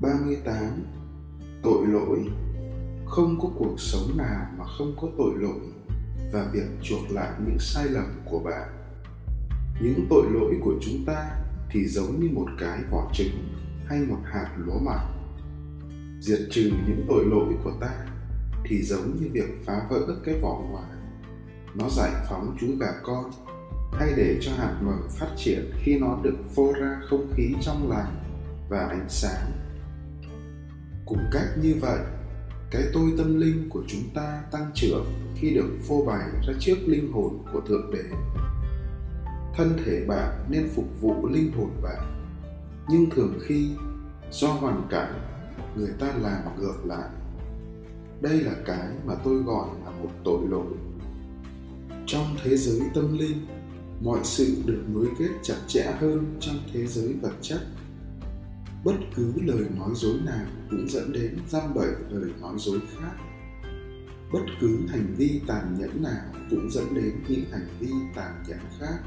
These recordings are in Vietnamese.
38 Tội lỗi Không có cuộc sống nào mà không có tội lỗi, và việc chuộc lại những sai lầm của bạn. Những tội lỗi của chúng ta thì giống như một cái vỏ trứng hay một hạt lúa mạch. Diệt trừ những tội lỗi của ta thì giống như việc phá vỡ cái vỏ ngoài. Nó giải phóng chú gà con hay để cho hạt mầm phát triển khi nó được phô ra không khí trong lành và ánh sáng cùng cách như vậy, cái tôi tâm linh của chúng ta tăng trưởng khi được phô bày ra trước linh hồn của thượng đế. Thân thể bạn nên phục vụ linh hồn bạn. Nhưng thường khi, do hoàn cảnh, người ta làm ngược lại. Đây là cái mà tôi gọi là một tội lỗi. Trong thế giới tâm linh, mọi sự được nối kết chặt chẽ hơn trong thế giới vật chất bất cứ lời nói dối nào cũng dẫn đến giam bẫy lời nói dối khác. Bất cứ hành vi tàn nhẫn nào cũng dẫn đến những hành vi tàn nhẫn khác.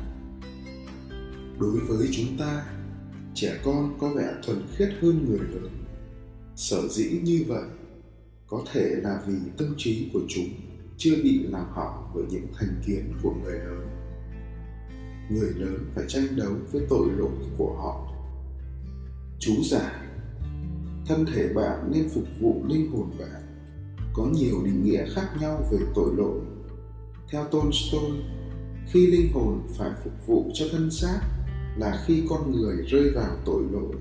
Đối với chúng ta, trẻ con có vẻ thuần khiết hơn người lớn. Sở dĩ như vậy, có thể là vì tâm trí của chúng chưa bị làm hỏng bởi những thành kiến của người lớn. Người lớn phải tranh đấu với tội lỗi của họ chú giải thân thể bạn nên phục vụ linh hồn bạn. Có nhiều định nghĩa khác nhau về tội lỗi. Theo tolstoy, khi linh hồn phải phục vụ cho thân xác là khi con người rơi vào tội lỗi.